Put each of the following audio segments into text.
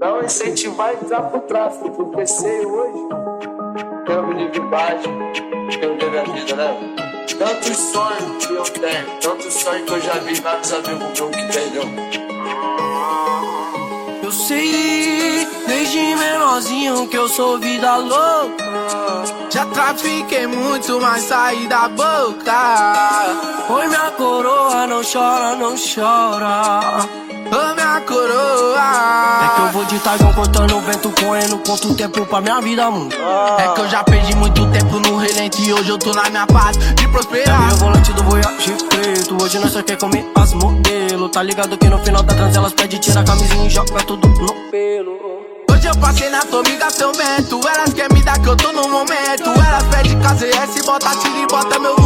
Não incentivar e entrar pro tráfico, porque sei hoje livre baixo, que eu devo a vida, né? Tantos sonhos que eu tenho, tantos sonhos que eu já vi, vários amigos meus que perdeu. Eu sei, desde menorzinho que eu sou vida louca. Já trafiquei muito, mas saí da boca. Oi, minha coroa, não chora, não chora. Eu vou de tagão cortando o vento, correndo quanto tempo pra minha vida, mano. É que eu já perdi muito tempo no relente e hoje eu tô na minha paz de prosperar. É meu volante do Voyage preto, hoje nós só quer comer as modelo. Tá ligado que no final da trans elas pedem tira a camisinha e joga tudo no pelo. Hoje eu passei na tua amiga seu mento Elas querem me dar que eu tô no momento Elas pedem KZS, bota tira e bota meu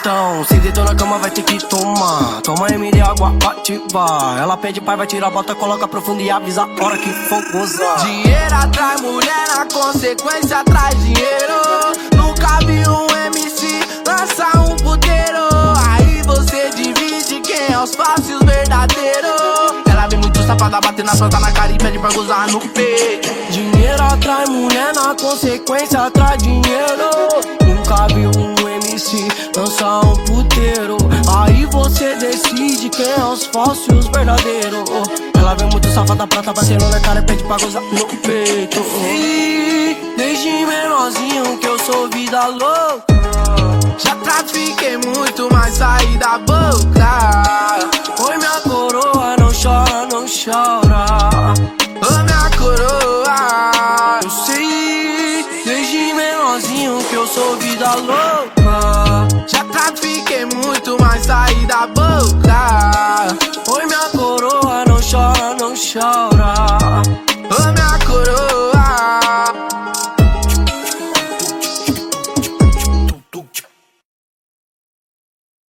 Então, se deitou na cama vai ter que tomar. Toma MD, água ativa. Ela pede pai, vai tirar, bota, coloca profundo e avisa a hora que for gozar. Dinheiro atrai mulher, na consequência traz dinheiro. Nunca vi um MC lançar um puteiro. Aí você divide quem é os falsos verdadeiros. Ela vem muito safada, bater na planta na cara e pede pra gozar no peito. Dinheiro atrai mulher, na consequência atrai dinheiro os falsos os verdadeiros. Ela vem muito safada, prata batendo na cara e pede pra gozar no peito. E desde menorzinho que eu sou vida louca. Já trafiquei muito, mas saí da boca. Oi minha coroa, não chora, não chora. Ô minha coroa. Eu sei, desde menorzinho que eu sou vida louca. Já trafiquei muito, mas saí da boca Oi